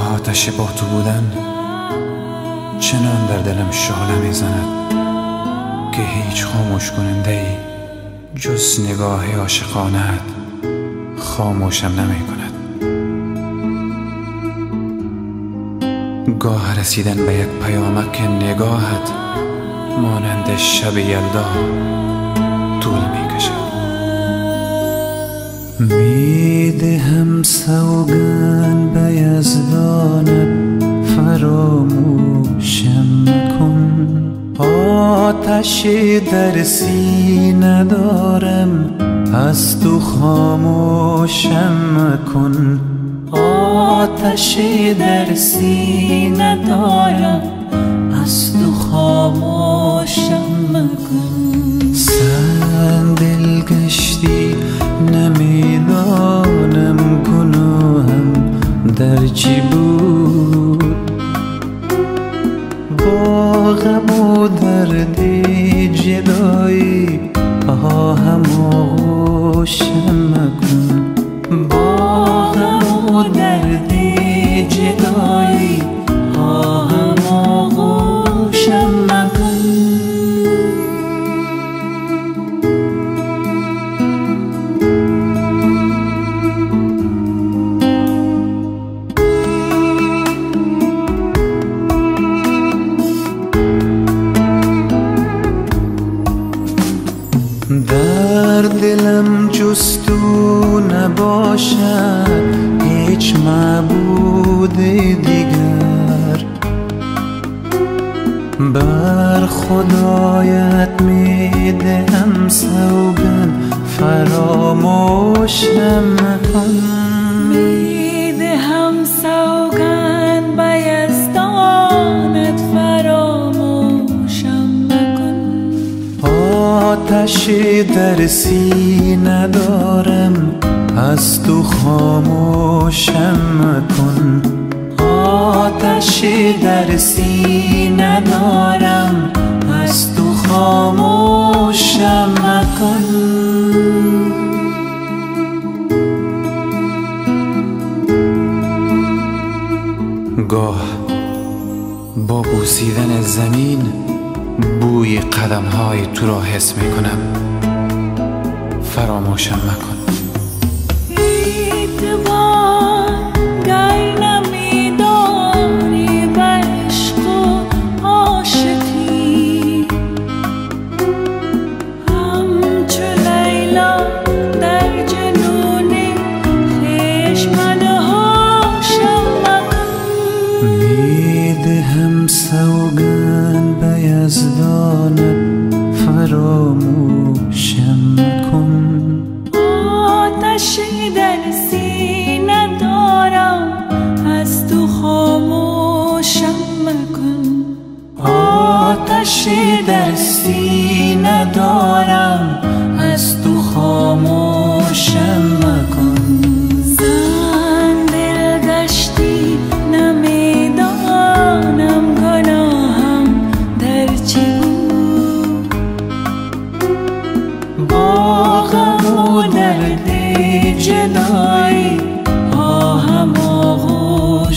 آتش با تو بودن چنان در دلم شعله می‌زند که هیچ خاموش کننده ای جز نگاه عاشقانت خاموشم نمی کند گاه رسیدن به یک پیامک نگاهت مانند شب یلدا طول می می‌دهم سوگن به یزدانت فراموشم کن آتشی در سینه دارم از تو خاموشم کن آتشی در سینه دارم از تو خاموشم در چی بود؟ با غم و درد جدایی آهم آغوشم جستو نباشد هیچ معبود دیگر. بر خدایت می‌دهم سوگن فراموشم کن آتشی در سینه دارم از تو خاموشم کن آتشی در سینه دارم از تو خاموشم کن گاه با بوسیدن زمین بوی قدم های تو را حس می کنم فراموشم مکن. به یزدانت فراموشم درد جدایی با غم و